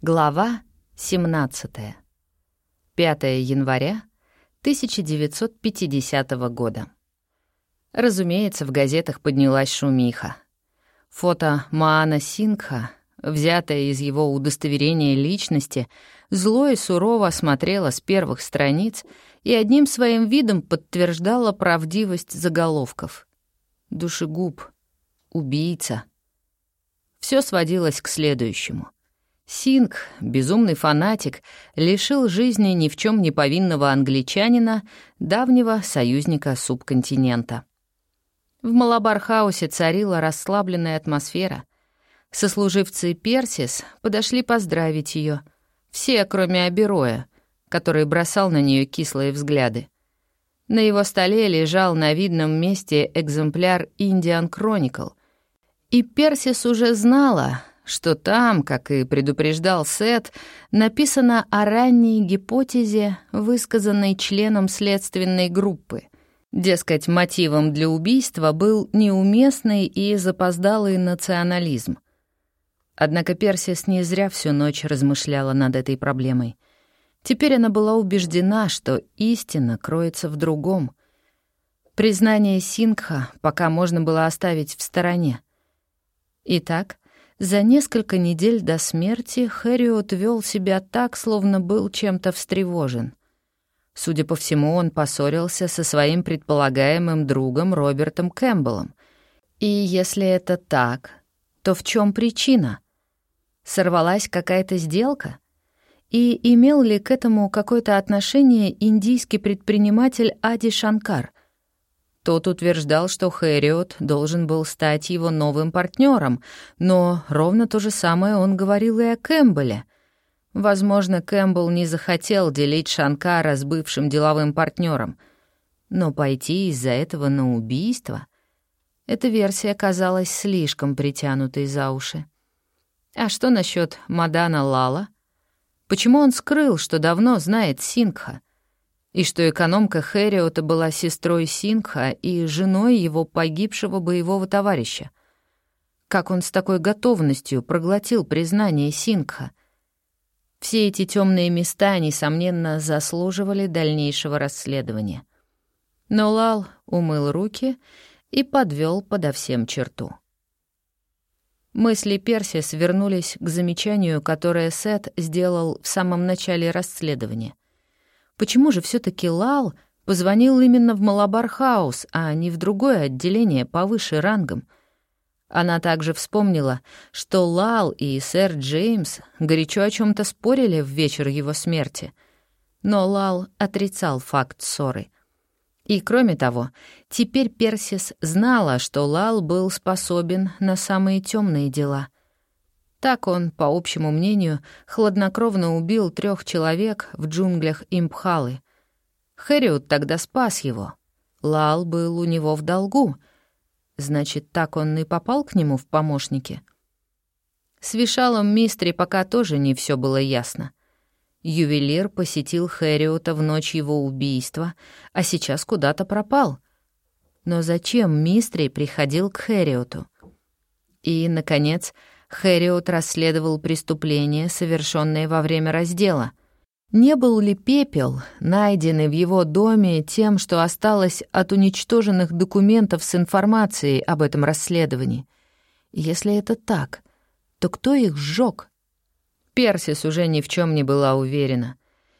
Глава 17. 5 января 1950 года. Разумеется, в газетах поднялась шумиха. Фото Маана Сингха, взятое из его удостоверения личности, зло и сурово смотрело с первых страниц и одним своим видом подтверждало правдивость заголовков. Душегуб. Убийца. Все сводилось к следующему — Синг, безумный фанатик, лишил жизни ни в чем не повинного англичанина, давнего союзника субконтинента. В Малабархаусе царила расслабленная атмосфера. Сослуживцы Персис подошли поздравить ее, все, кроме Абероя, который бросал на нее кислые взгляды. На его столе лежал на видном месте экземпляр «Индиан Chronicle», и Персис уже знала, что там, как и предупреждал Сет, написано о ранней гипотезе, высказанной членом следственной группы. Дескать, мотивом для убийства был неуместный и запоздалый национализм. Однако Персис не зря всю ночь размышляла над этой проблемой. Теперь она была убеждена, что истина кроется в другом. Признание Сингха пока можно было оставить в стороне. Итак, за несколько недель до смерти Хэриот вел себя так, словно был чем-то встревожен. Судя по всему, он поссорился со своим предполагаемым другом Робертом Кэмпбеллом. И если это так, то в чем причина? Сорвалась какая-то сделка? И имел ли к этому какое-то отношение индийский предприниматель Ади Шанкар, тот утверждал, что Хэриот должен был стать его новым партнером, но ровно то же самое он говорил и о Кэмпбелле. Возможно, Кэмпбелл не захотел делить Шанкара с бывшим деловым партнером, но пойти из-за этого на убийство — эта версия казалась слишком притянутой за уши. А что насчет Мадана Лала? Почему он скрыл, что давно знает Сингха? И что экономка Хэриота была сестрой Сингха и женой его погибшего боевого товарища. Как он с такой готовностью проглотил признание Сингха? Все эти темные места, несомненно, заслуживали дальнейшего расследования. Но Лал умыл руки и подвел подо всем черту. Мысли Персис вернулись к замечанию, которое Сет сделал в самом начале расследования. Почему же все таки Лал позвонил именно в Малабар-хаус, а не в другое отделение повыше рангом? Она также вспомнила, что Лал и сэр Джеймс горячо о чем то спорили в вечер его смерти. Но Лал отрицал факт ссоры. И кроме того, теперь Персис знала, что Лал был способен на самые темные дела — так он, по общему мнению, хладнокровно убил трех человек в джунглях Импхалы. Хэриот тогда спас его. Лал был у него в долгу. Значит, так он и попал к нему в помощники. С Вишалом Мистри пока тоже не все было ясно. Ювелир посетил Хэриота в ночь его убийства, а сейчас куда-то пропал. Но зачем Мистри приходил к Хэриоту? И, наконец, Хэриот расследовал преступление, совершенное во время раздела. Не был ли пепел, найденный в его доме тем, что осталось от уничтоженных документов с информацией об этом расследовании? Если это так, то кто их сжег? Персис уже ни в чем не была уверена.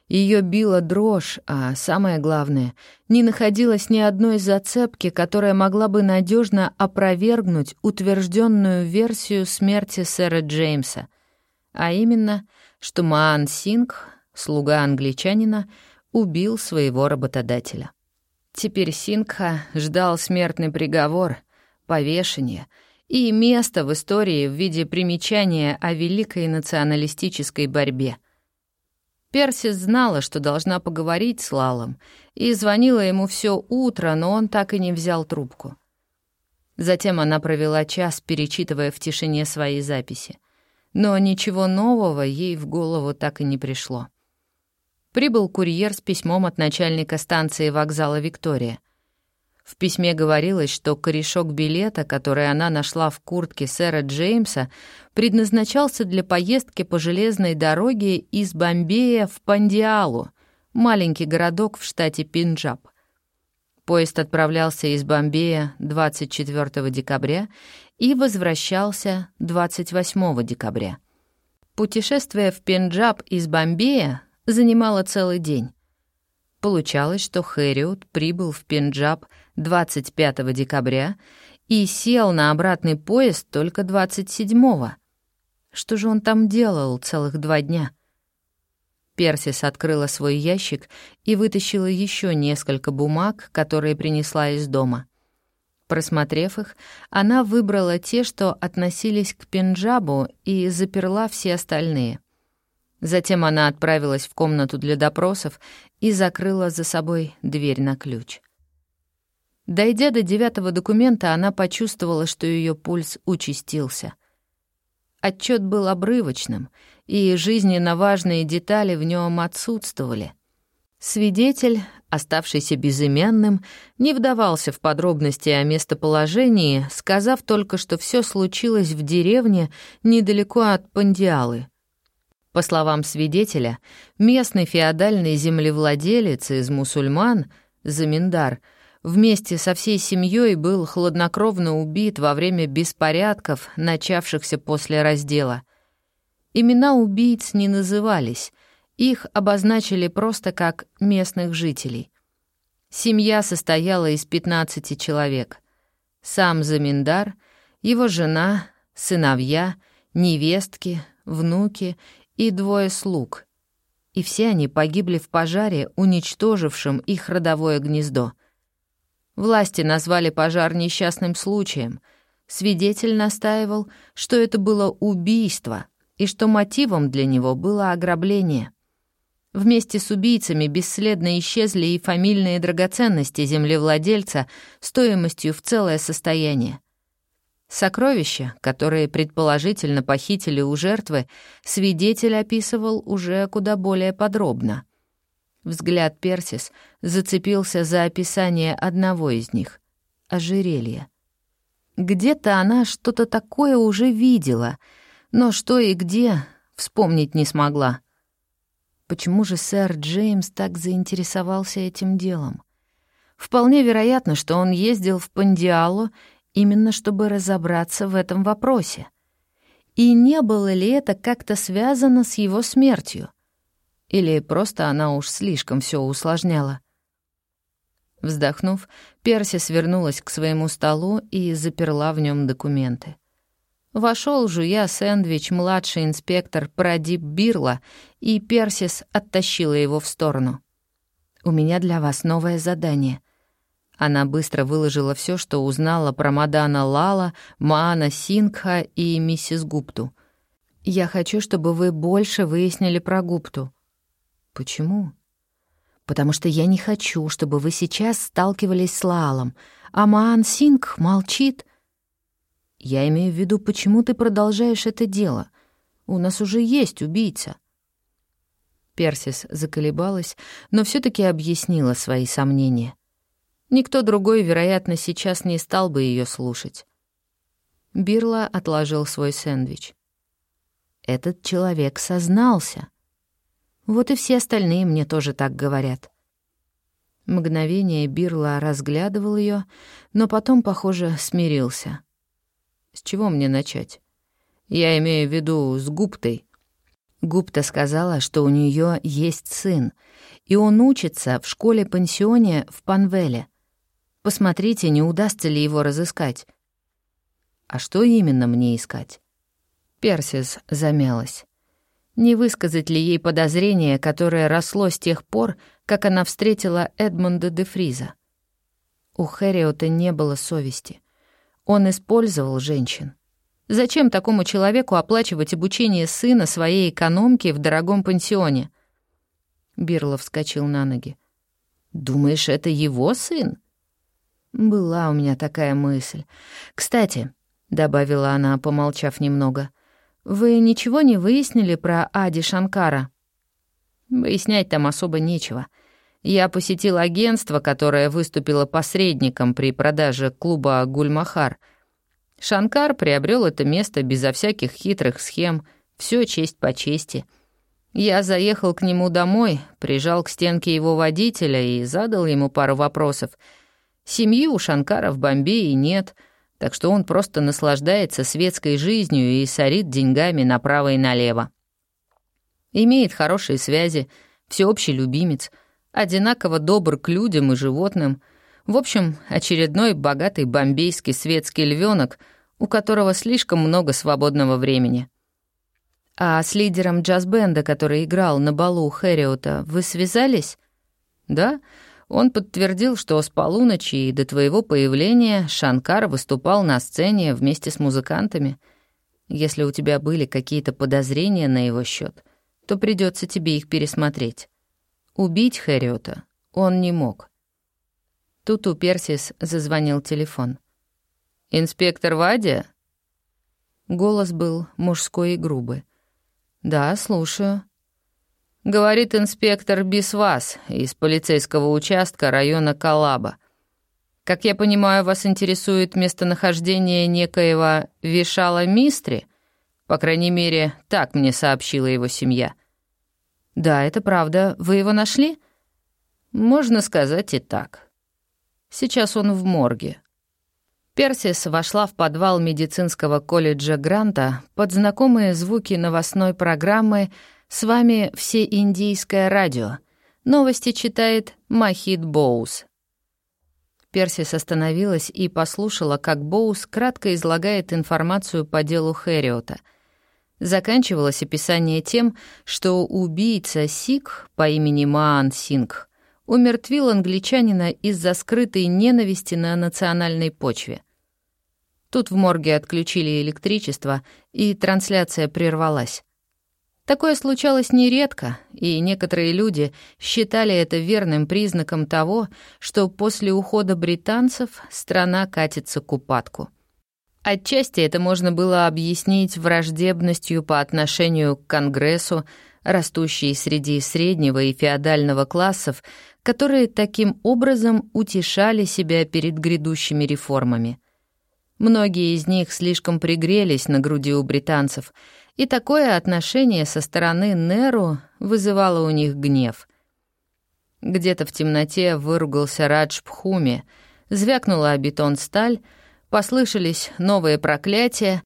Ее била дрожь, а самое главное, не находилось ни одной зацепки, которая могла бы надежно опровергнуть утвержденную версию смерти сэра Джеймса, а именно, что Маан Сингх, слуга англичанина, убил своего работодателя. Теперь Сингха ждал смертный приговор, повешение и место в истории в виде примечания о великой националистической борьбе — Персис знала, что должна поговорить с Лалом, и звонила ему все утро, но он так и не взял трубку. Затем она провела час, перечитывая в тишине свои записи. Но ничего нового ей в голову так и не пришло. Прибыл курьер с письмом от начальника станции вокзала «Виктория». В письме говорилось, что корешок билета, который она нашла в куртке сэра Джеймса, предназначался для поездки по железной дороге из Бомбея в Пандиалу, маленький городок в штате Пинджаб. Поезд отправлялся из Бомбея 24 декабря и возвращался 28 декабря. Путешествие в Пенджаб из Бомбея занимало целый день. Получалось, что Хэриот прибыл в Пенджаб 25 декабря и сел на обратный поезд только 27-го. Что же он там делал целых два дня? Персис открыла свой ящик и вытащила еще несколько бумаг, которые принесла из дома. Просмотрев их, она выбрала те, что относились к Пенджабу, и заперла все остальные. Затем она отправилась в комнату для допросов и закрыла за собой дверь на ключ. Дойдя до девятого документа, она почувствовала, что ее пульс участился. Отчет был обрывочным, и жизненно важные детали в нем отсутствовали. Свидетель, оставшийся безымянным, не вдавался в подробности о местоположении, сказав только, что все случилось в деревне недалеко от Пандиалы. По словам свидетеля, местный феодальный землевладелец из мусульман, Заминдар, вместе со всей семьей был хладнокровно убит во время беспорядков, начавшихся после раздела. Имена убийц не назывались, их обозначили просто как местных жителей. Семья состояла из 15 человек. Сам Заминдар, его жена, сыновья, невестки, внуки и двое слуг. И все они погибли в пожаре, уничтожившем их родовое гнездо. Власти назвали пожар несчастным случаем. Свидетель настаивал, что это было убийство и что мотивом для него было ограбление — Вместе с убийцами бесследно исчезли и фамильные драгоценности землевладельца стоимостью в целое состояние. Сокровища, которые предположительно похитили у жертвы, свидетель описывал уже куда более подробно. Взгляд Персис зацепился за описание одного из них — ожерелья. Где-то она что-то такое уже видела, но что и где вспомнить не смогла. Почему же сэр Джеймс так заинтересовался этим делом? Вполне вероятно, что он ездил в Пандиалу именно чтобы разобраться в этом вопросе. И не было ли это как-то связано с его смертью? Или просто она уж слишком все усложняла? Вздохнув, Перси свернулась к своему столу и заперла в нем документы. Вошел, жуя сэндвич, младший инспектор Прадип Бирла, и Персис оттащила его в сторону. «У меня для вас новое задание». Она быстро выложила все, что узнала про Мадана Лала, Маана Сингха и миссис Гупту. «Я хочу, чтобы вы больше выяснили про Гупту». «Почему?» «Потому что я не хочу, чтобы вы сейчас сталкивались с Лалом, а Маан Сингх молчит». Я имею в виду, почему ты продолжаешь это дело? У нас уже есть убийца. Персис заколебалась, но все таки объяснила свои сомнения. Никто другой, вероятно, сейчас не стал бы ее слушать. Бирла отложил свой сэндвич. Этот человек сознался. Вот и все остальные мне тоже так говорят. Мгновение Бирла разглядывал ее, но потом, похоже, смирился — с чего мне начать? Я имею в виду с Гуптой. Гупта сказала, что у нее есть сын, и он учится в школе-пансионе в Панвеле. Посмотрите, не удастся ли его разыскать. А что именно мне искать? Персис замялась. Не высказать ли ей подозрение, которое росло с тех пор, как она встретила Эдмунда де Фриза? У Хэриота не было совести — он использовал женщин. Зачем такому человеку оплачивать обучение сына своей экономки в дорогом пансионе? Бирлов вскочил на ноги. «Думаешь, это его сын?» «Была у меня такая мысль. Кстати», — добавила она, помолчав немного, «вы ничего не выяснили про Ади Шанкара?» «Выяснять там особо нечего. Я посетил агентство, которое выступило посредником при продаже клуба «Гульмахар». Шанкар приобрел это место безо всяких хитрых схем, все честь по чести. Я заехал к нему домой, прижал к стенке его водителя и задал ему пару вопросов. Семьи у Шанкара в Бомбее нет, так что он просто наслаждается светской жизнью и сорит деньгами направо и налево. Имеет хорошие связи, всеобщий любимец, одинаково добр к людям и животным. В общем, очередной богатый бомбейский светский львенок, у которого слишком много свободного времени. А с лидером джаз-бенда, который играл на балу Хэриота, вы связались? Да, он подтвердил, что с полуночи и до твоего появления Шанкар выступал на сцене вместе с музыкантами. Если у тебя были какие-то подозрения на его счет, то придется тебе их пересмотреть. Убить Хэриота он не мог. Тут у Персис зазвонил телефон. «Инспектор Вадия?» Голос был мужской и грубый. «Да, слушаю». Говорит инспектор Бисвас из полицейского участка района Калаба. Как я понимаю, вас интересует местонахождение некоего Вишала Мистри? По крайней мере, так мне сообщила его семья. «Да, это правда. Вы его нашли?» «Можно сказать и так. Сейчас он в морге». Персис вошла в подвал медицинского колледжа Гранта под знакомые звуки новостной программы «С вами все индийское радио». Новости читает Махид Боус. Персис остановилась и послушала, как Боус кратко излагает информацию по делу Хэриота — Заканчивалось описание тем, что убийца Сикх по имени Маан Сингх умертвил англичанина из-за скрытой ненависти на национальной почве. Тут в морге отключили электричество, и трансляция прервалась. Такое случалось нередко, и некоторые люди считали это верным признаком того, что после ухода британцев страна катится к упадку. Отчасти это можно было объяснить враждебностью по отношению к Конгрессу, растущей среди среднего и феодального классов, которые таким образом утешали себя перед грядущими реформами. Многие из них слишком пригрелись на груди у британцев, и такое отношение со стороны Неру вызывало у них гнев. Где-то в темноте выругался Радж Пхуми, звякнула о бетон сталь, Послышались новые проклятия,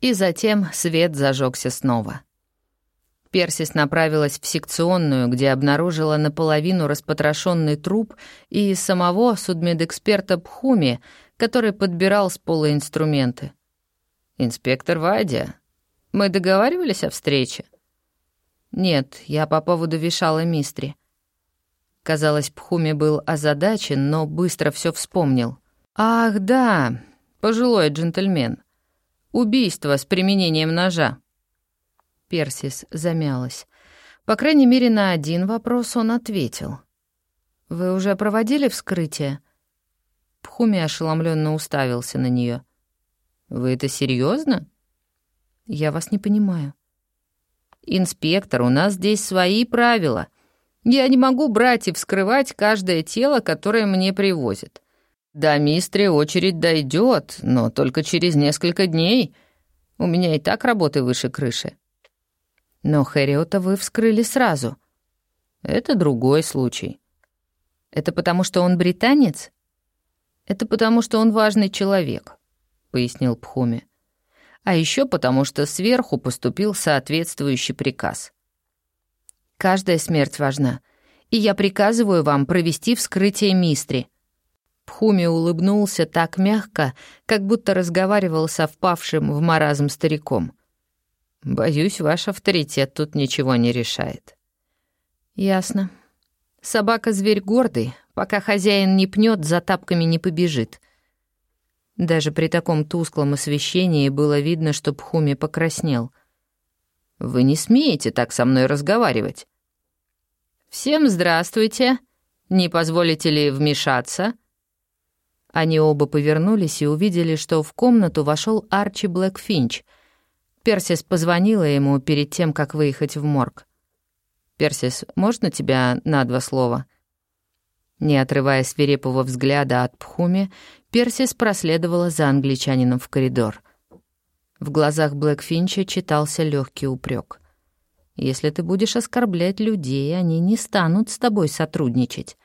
и затем свет зажегся снова. Персис направилась в секционную, где обнаружила наполовину распотрошенный труп и самого судмедэксперта Пхуми, который подбирал с пола инструменты. «Инспектор Вадия, мы договаривались о встрече?» «Нет, я по поводу вешала мистри». Казалось, Пхуми был озадачен, но быстро все вспомнил. «Ах, да, Пожилой джентльмен. Убийство с применением ножа». Персис замялась. По крайней мере, на один вопрос он ответил. «Вы уже проводили вскрытие?» Пхуми ошеломленно уставился на нее. «Вы это серьезно? «Я вас не понимаю». «Инспектор, у нас здесь свои правила. Я не могу брать и вскрывать каждое тело, которое мне привозят. До мистри очередь дойдет, но только через несколько дней. У меня и так работы выше крыши. Но Хэриота вы вскрыли сразу. Это другой случай. Это потому, что он британец? Это потому, что он важный человек, пояснил Пхуми. А еще потому, что сверху поступил соответствующий приказ. Каждая смерть важна, и я приказываю вам провести вскрытие мистри — Пхуми улыбнулся так мягко, как будто разговаривал со впавшим в маразм стариком. «Боюсь, ваш авторитет тут ничего не решает». «Ясно. Собака-зверь гордый, пока хозяин не пнет, за тапками не побежит». Даже при таком тусклом освещении было видно, что Пхуми покраснел. «Вы не смеете так со мной разговаривать». «Всем здравствуйте. Не позволите ли вмешаться?» Они оба повернулись и увидели, что в комнату вошел Арчи Блэкфинч. Персис позвонила ему перед тем, как выехать в морг. «Персис, можно тебя на два слова?» Не отрывая свирепого взгляда от Пхуми, Персис проследовала за англичанином в коридор. В глазах Блэкфинча читался легкий упрек. «Если ты будешь оскорблять людей, они не станут с тобой сотрудничать.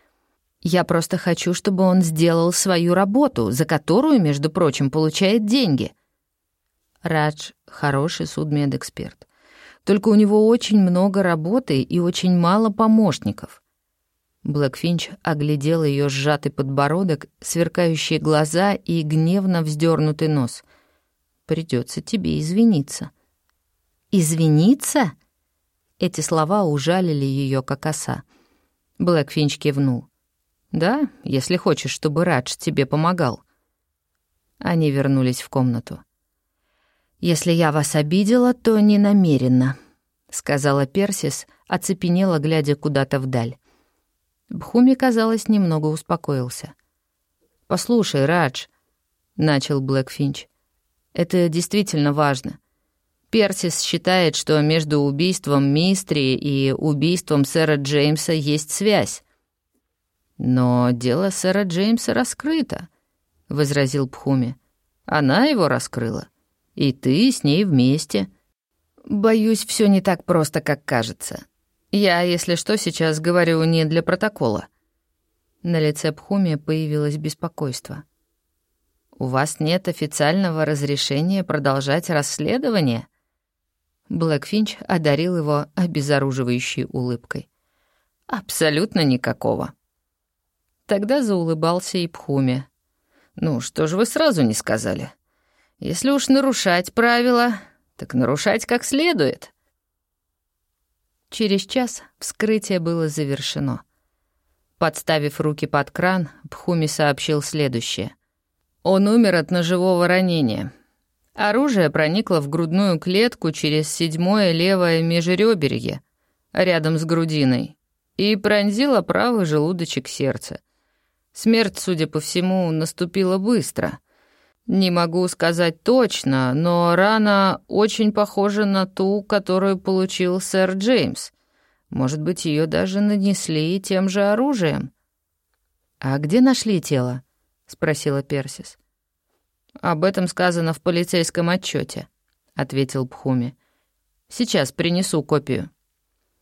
Я просто хочу, чтобы он сделал свою работу, за которую, между прочим, получает деньги». Радж — хороший судмедэксперт. Только у него очень много работы и очень мало помощников. Блэкфинч оглядел ее сжатый подбородок, сверкающие глаза и гневно вздернутый нос. Придется тебе извиниться. Извиниться? Эти слова ужалили ее как оса. Блэкфинч кивнул. Да, если хочешь, чтобы Радж тебе помогал. Они вернулись в комнату. Если я вас обидела, то не намеренно, сказала Персис, оцепенела, глядя куда-то вдаль. Бхуми, казалось, немного успокоился. «Послушай, Радж», — начал Блэкфинч, — «это действительно важно. Персис считает, что между убийством Мистри и убийством сэра Джеймса есть связь. «Но дело сэра Джеймса раскрыто», — возразил Пхуми. «Она его раскрыла. И ты с ней вместе». «Боюсь, все не так просто, как кажется. Я, если что, сейчас говорю не для протокола». На лице Пхуми появилось беспокойство. «У вас нет официального разрешения продолжать расследование?» Блэкфинч одарил его обезоруживающей улыбкой. «Абсолютно никакого». Тогда заулыбался и Пхуми. «Ну, что же вы сразу не сказали? Если уж нарушать правила, так нарушать как следует». Через час вскрытие было завершено. Подставив руки под кран, Пхуми сообщил следующее. Он умер от ножевого ранения. Оружие проникло в грудную клетку через седьмое левое межреберье, рядом с грудиной, и пронзило правый желудочек сердца. Смерть, судя по всему, наступила быстро. Не могу сказать точно, но рана очень похожа на ту, которую получил сэр Джеймс. Может быть, ее даже нанесли тем же оружием. «А где нашли тело?» — спросила Персис. «Об этом сказано в полицейском отчете, ответил Пхуми. «Сейчас принесу копию».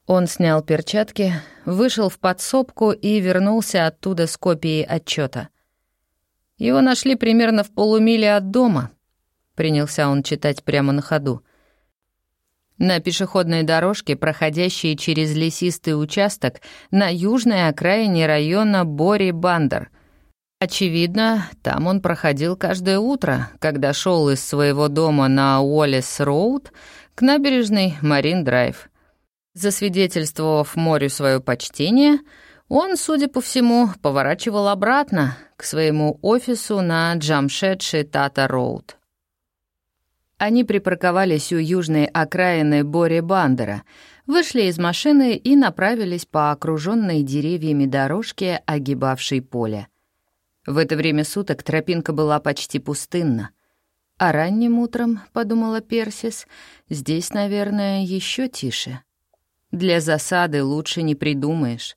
Он снял перчатки, вышел в подсобку и вернулся оттуда с копией отчета. Его нашли примерно в полумиле от дома. Принялся он читать прямо на ходу. На пешеходной дорожке, проходящей через лесистый участок на южной окраине района Бори-Бандер. Очевидно, там он проходил каждое утро, когда шел из своего дома на Уоллес-Роуд к набережной Марин-Драйв. Засвидетельствовав морю свое почтение, он, судя по всему, поворачивал обратно к своему офису на Джамшедши Тата-Роуд. Они припарковались у южной окраины Бори-Бандера, вышли из машины и направились по окруженной деревьями дорожке, огибавшей поле. В это время суток тропинка была почти пустынна. А ранним утром, — подумала Персис, — здесь, наверное, еще тише. Для засады лучше не придумаешь.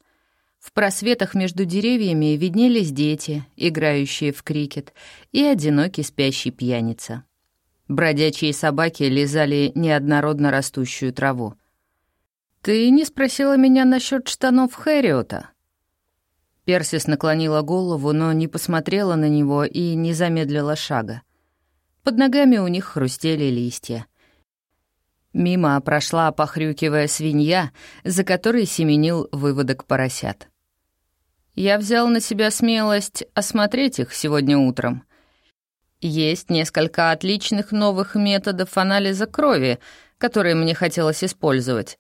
В просветах между деревьями виднелись дети, играющие в крикет, и одинокий спящий пьяница. Бродячие собаки лизали неоднородно растущую траву. «Ты не спросила меня насчет штанов Хэриота?» Персис наклонила голову, но не посмотрела на него и не замедлила шага. Под ногами у них хрустели листья. Мимо прошла, похрюкивая свинья, за которой семенил выводок поросят. Я взял на себя смелость осмотреть их сегодня утром. Есть несколько отличных новых методов анализа крови, которые мне хотелось использовать.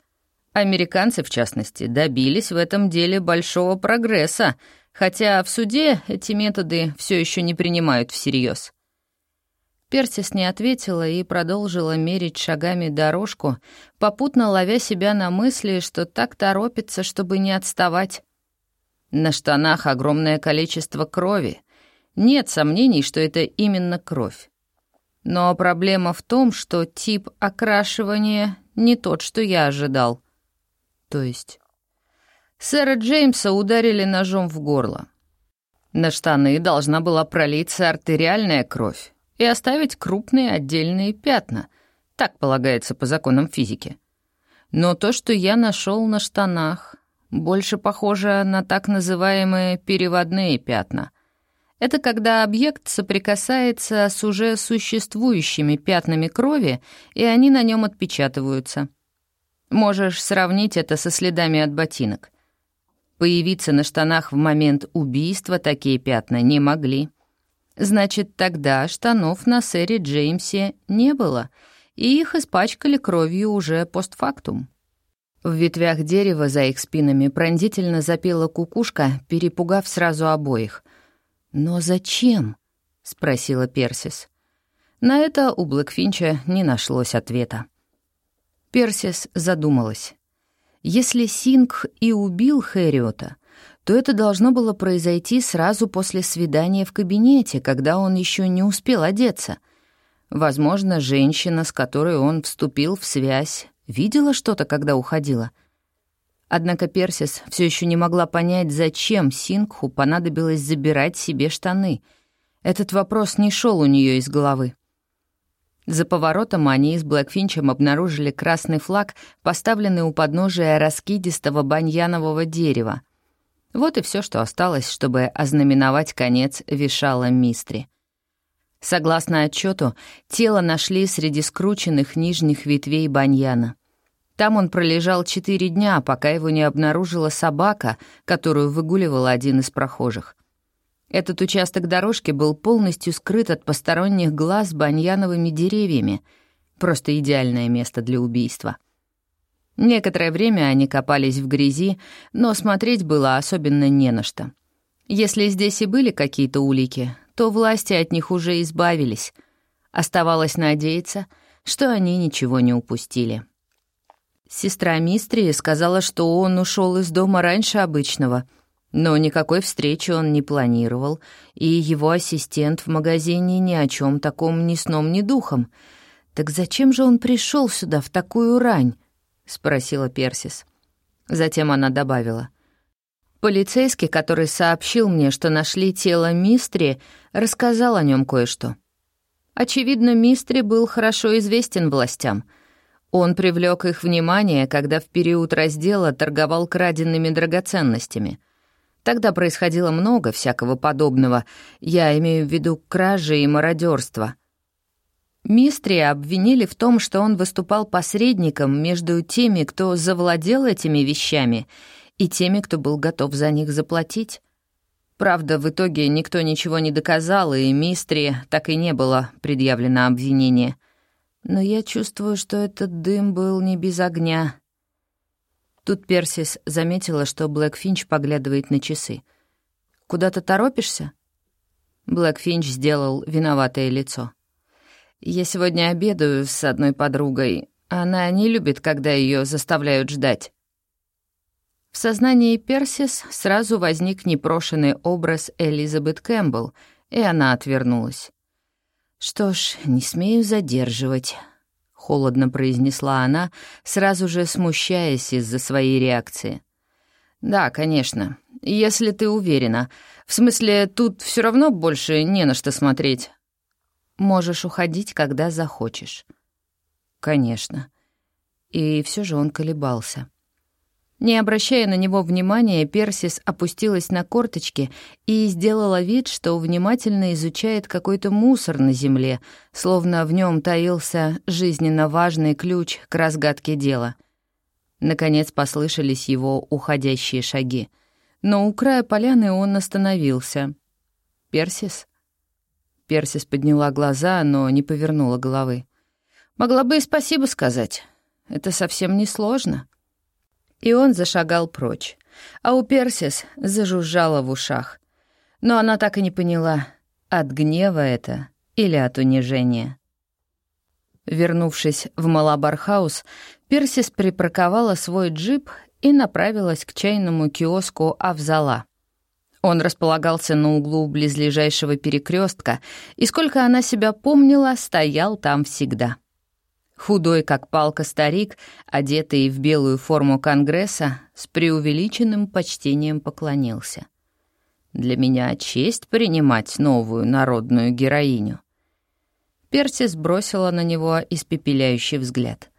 Американцы, в частности, добились в этом деле большого прогресса, хотя в суде эти методы все еще не принимают всерьез. Персис не ответила и продолжила мерить шагами дорожку, попутно ловя себя на мысли, что так торопится, чтобы не отставать. На штанах огромное количество крови. Нет сомнений, что это именно кровь. Но проблема в том, что тип окрашивания не тот, что я ожидал. То есть... Сэра Джеймса ударили ножом в горло. На штаны должна была пролиться артериальная кровь и оставить крупные отдельные пятна. Так полагается по законам физики. Но то, что я нашел на штанах, больше похоже на так называемые переводные пятна. Это когда объект соприкасается с уже существующими пятнами крови, и они на нем отпечатываются. Можешь сравнить это со следами от ботинок. Появиться на штанах в момент убийства такие пятна не могли. Значит, тогда штанов на сэре Джеймсе не было, и их испачкали кровью уже постфактум. В ветвях дерева за их спинами пронзительно запела кукушка, перепугав сразу обоих. «Но зачем?» — спросила Персис. На это у Блэкфинча не нашлось ответа. Персис задумалась. Если Синг и убил Хэриота, то это должно было произойти сразу после свидания в кабинете, когда он еще не успел одеться. Возможно, женщина, с которой он вступил в связь, видела что-то, когда уходила. Однако Персис все еще не могла понять, зачем Сингху понадобилось забирать себе штаны. Этот вопрос не шел у нее из головы. За поворотом они с Блэкфинчем обнаружили красный флаг, поставленный у подножия раскидистого баньянового дерева. Вот и все, что осталось, чтобы ознаменовать конец вешала Мистри. Согласно отчету, тело нашли среди скрученных нижних ветвей баньяна. Там он пролежал четыре дня, пока его не обнаружила собака, которую выгуливал один из прохожих. Этот участок дорожки был полностью скрыт от посторонних глаз баньяновыми деревьями. Просто идеальное место для убийства. Некоторое время они копались в грязи, но смотреть было особенно не на что. Если здесь и были какие-то улики, то власти от них уже избавились. Оставалось надеяться, что они ничего не упустили. Сестра Мистрии сказала, что он ушел из дома раньше обычного — но никакой встречи он не планировал, и его ассистент в магазине ни о чем таком ни сном, ни духом. «Так зачем же он пришел сюда в такую рань?» — спросила Персис. Затем она добавила. «Полицейский, который сообщил мне, что нашли тело Мистри, рассказал о нем кое-что. Очевидно, Мистри был хорошо известен властям». Он привлек их внимание, когда в период раздела торговал краденными драгоценностями — Тогда происходило много всякого подобного. Я имею в виду кражи и мародерство. Мистри обвинили в том, что он выступал посредником между теми, кто завладел этими вещами, и теми, кто был готов за них заплатить. Правда, в итоге никто ничего не доказал, и Мистри так и не было предъявлено обвинение. Но я чувствую, что этот дым был не без огня. Тут Персис заметила, что Блэкфинч поглядывает на часы. «Куда ты торопишься?» Блэкфинч сделал виноватое лицо. «Я сегодня обедаю с одной подругой. Она не любит, когда ее заставляют ждать». В сознании Персис сразу возник непрошенный образ Элизабет Кэмпбелл, и она отвернулась. «Что ж, не смею задерживать» холодно произнесла она, сразу же смущаясь из-за своей реакции. Да, конечно, если ты уверена. В смысле, тут все равно больше не на что смотреть. Можешь уходить, когда захочешь. Конечно. И все же он колебался. Не обращая на него внимания, Персис опустилась на корточки и сделала вид, что внимательно изучает какой-то мусор на земле, словно в нем таился жизненно важный ключ к разгадке дела. Наконец послышались его уходящие шаги. Но у края поляны он остановился. «Персис?» Персис подняла глаза, но не повернула головы. «Могла бы и спасибо сказать. Это совсем не сложно». И он зашагал прочь. А у Персис зажужжало в ушах. Но она так и не поняла, от гнева это или от унижения. Вернувшись в Малабархаус, Персис припарковала свой джип и направилась к чайному киоску Авзала. Он располагался на углу близлежащего перекрестка, и сколько она себя помнила, стоял там всегда. Худой, как палка старик, одетый в белую форму Конгресса, с преувеличенным почтением поклонился. «Для меня честь принимать новую народную героиню». Персис бросила на него испепеляющий взгляд.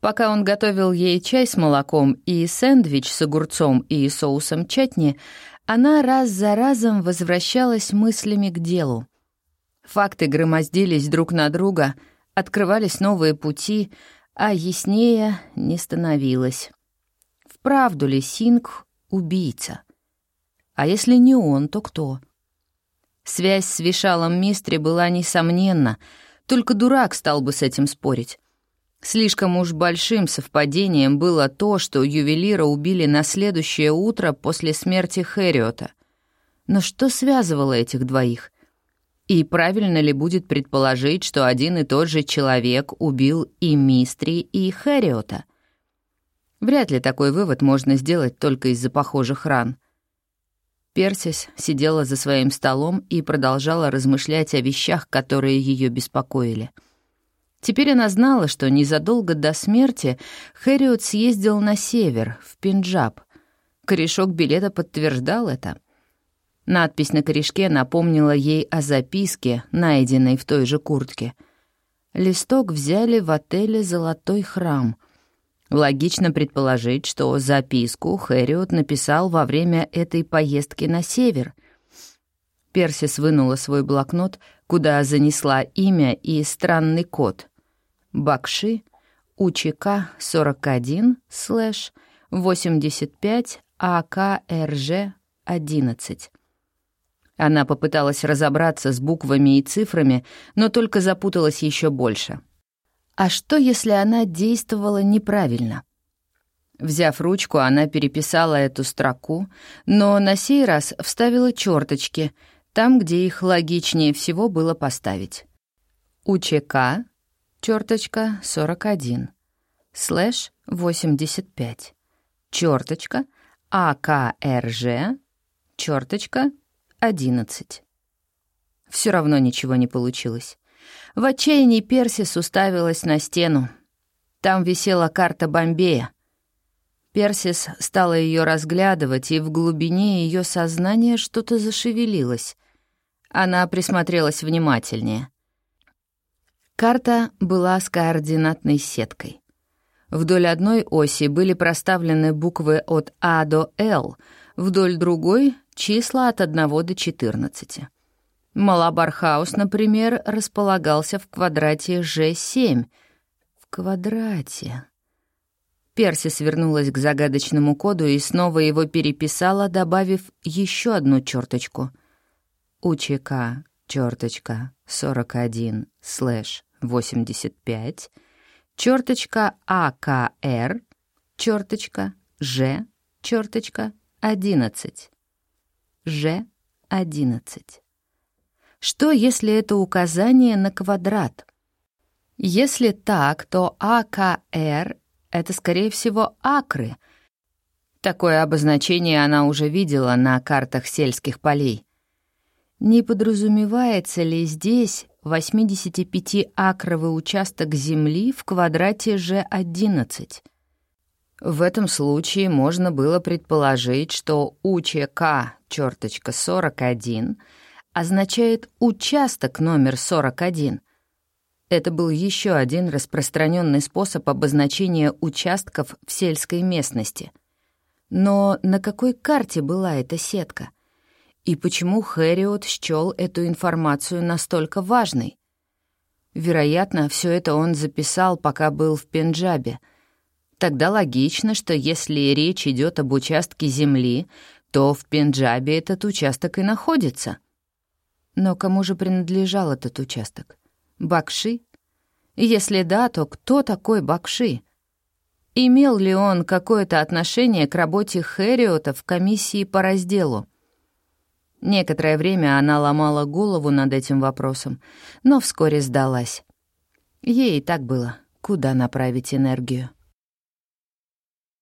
Пока он готовил ей чай с молоком и сэндвич с огурцом и соусом чатни, она раз за разом возвращалась мыслями к делу. Факты громоздились друг на друга, открывались новые пути, а яснее не становилось. Вправду ли Синг — убийца? А если не он, то кто? Связь с Вишалом Мистри была несомненна, только дурак стал бы с этим спорить. Слишком уж большим совпадением было то, что ювелира убили на следующее утро после смерти Хэриота. Но что связывало этих двоих? И правильно ли будет предположить, что один и тот же человек убил и Мистри, и Хэриота? Вряд ли такой вывод можно сделать только из-за похожих ран. Персис сидела за своим столом и продолжала размышлять о вещах, которые ее беспокоили — Теперь она знала, что незадолго до смерти Хэриот съездил на север, в Пенджаб. Корешок билета подтверждал это. Надпись на корешке напомнила ей о записке, найденной в той же куртке. Листок взяли в отеле «Золотой храм». Логично предположить, что записку Хэриот написал во время этой поездки на север. Персис вынула свой блокнот, куда занесла имя и странный код. Бакши, УЧК 41, слэш, 85, АКРЖ 11. Она попыталась разобраться с буквами и цифрами, но только запуталась еще больше. А что, если она действовала неправильно? Взяв ручку, она переписала эту строку, но на сей раз вставила черточки — там, где их логичнее всего было поставить. УЧК, черточка, 41, слэш, 85, черточка, АКРЖ, черточка, 11. Все равно ничего не получилось. В отчаянии Персис уставилась на стену. Там висела карта Бомбея. Персис стала ее разглядывать, и в глубине ее сознания что-то зашевелилось. Она присмотрелась внимательнее. Карта была с координатной сеткой. Вдоль одной оси были проставлены буквы от А до Л, вдоль другой — числа от 1 до 14. Малабар-хаус, например, располагался в квадрате G7. В квадрате. Персис вернулась к загадочному коду и снова его переписала, добавив еще одну черточку — УЧК, черточка, 41, слэш, 85, черточка АКР, черточка Ж, черточка 11. Ж, 11. Что, если это указание на квадрат? Если так, то АКР — это, скорее всего, акры. Такое обозначение она уже видела на картах сельских полей. Не подразумевается ли здесь 85-акровый участок земли в квадрате G11? В этом случае можно было предположить, что УЧК, черточка 41, означает участок номер 41. Это был еще один распространенный способ обозначения участков в сельской местности. Но на какой карте была эта сетка? И почему Хэриот счел эту информацию настолько важной? Вероятно, все это он записал, пока был в Пенджабе. Тогда логично, что если речь идет об участке земли, то в Пенджабе этот участок и находится. Но кому же принадлежал этот участок? Бакши? Если да, то кто такой Бакши? Имел ли он какое-то отношение к работе Хэриота в комиссии по разделу? Некоторое время она ломала голову над этим вопросом, но вскоре сдалась. Ей и так было, куда направить энергию.